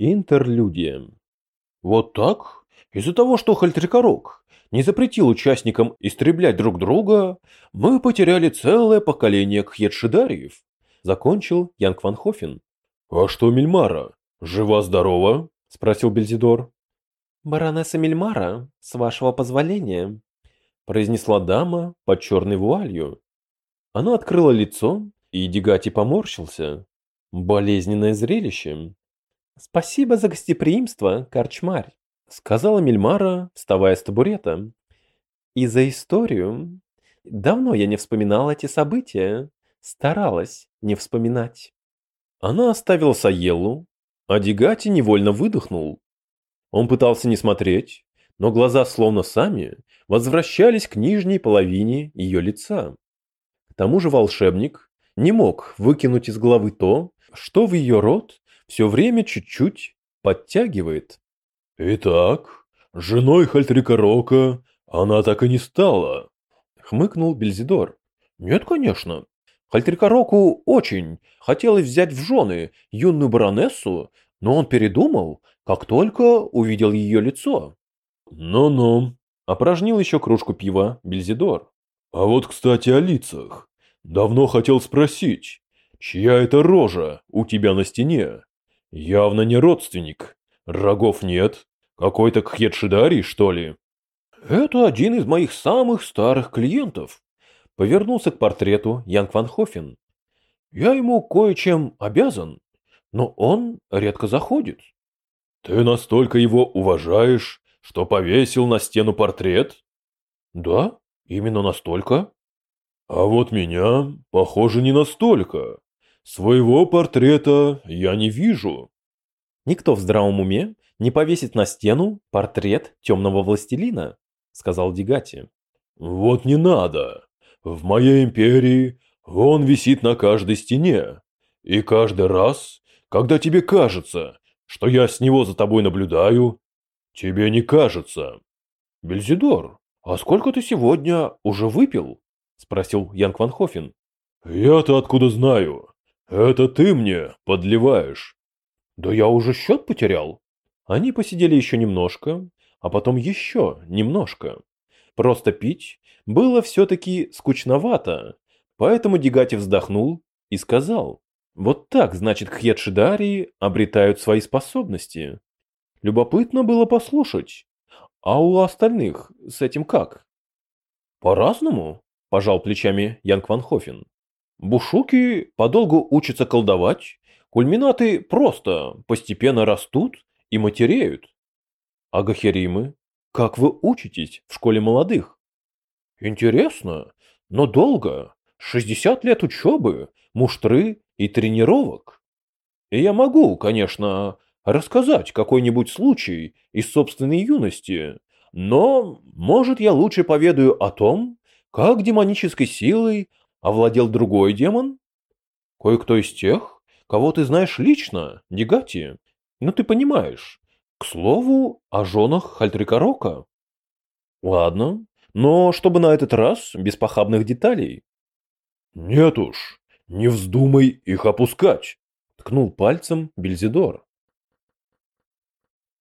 Интерлюдия. Вот так? Из-за того, что Хальтрикорок не запретил участникам истреблять друг друга, мы потеряли целое поколение кхетшидариев. Закончил Янг Ван Хофен. А что Мильмара? Жива-здорова? Спросил Бельзидор. Баронесса Мильмара, с вашего позволения, произнесла дама под черной вуалью. Она открыла лицо, и Дегати поморщился. Болезненное зрелище. «Спасибо за гостеприимство, корчмарь», — сказала Мельмара, вставая с табурета. «И за историю. Давно я не вспоминала эти события. Старалась не вспоминать». Она оставила Саеллу, а Дегати невольно выдохнул. Он пытался не смотреть, но глаза словно сами возвращались к нижней половине ее лица. К тому же волшебник не мог выкинуть из головы то, что в ее рот все время чуть-чуть подтягивает. «Итак, женой Хальтрика Рока она так и не стала», — хмыкнул Бельзидор. «Нет, конечно. Хальтрика Року очень хотелось взять в жены юную баронессу, но он передумал, как только увидел ее лицо». «Ну-ну», — опорожнил еще кружку пива Бельзидор. «А вот, кстати, о лицах. Давно хотел спросить, чья это рожа у тебя на стене?» Явно не родственник. Рогов нет. Какой-то кхетшидарий, что ли? Это один из моих самых старых клиентов. Повернулся к портрету Янг Ван Хофен. Я ему кое-чем обязан, но он редко заходит. Ты настолько его уважаешь, что повесил на стену портрет? Да, именно настолько. А вот меня, похоже, не настолько. Своего портрета я не вижу. Никто в здравом уме не повесит на стену портрет темного властелина, сказал Дигати. Вот не надо. В моей империи он висит на каждой стене. И каждый раз, когда тебе кажется, что я с него за тобой наблюдаю, тебе не кажется. Бельзидор, а сколько ты сегодня уже выпил? Спросил Янг Ван Хофен. Я-то откуда знаю? «Это ты мне подливаешь». «Да я уже счет потерял». Они посидели еще немножко, а потом еще немножко. Просто пить было все-таки скучновато, поэтому Дегати вздохнул и сказал, «Вот так, значит, Хьедшидарии обретают свои способности». Любопытно было послушать. А у остальных с этим как? По-разному, пожал плечами Янг Ван Хофен. Бушуки подолгу учатся колдовать, кульминаты просто постепенно растут и матереют. А гахеримы? Как вы учитесь в школе молодых? Интересно, но долго. 60 лет учебы, муштры и тренировок. И я могу, конечно, рассказать какой-нибудь случай из собственной юности, но, может, я лучше поведаю о том, как демонической силой овладел другой демон? Кое-кто из тех, кого ты знаешь лично, Дегати. Ну ты понимаешь. К слову, о женах Хальтрикорока. Ладно, но чтобы на этот раз без похабных деталей. Нет уж, не вздумай их опускать, ткнул пальцем Бельзидор.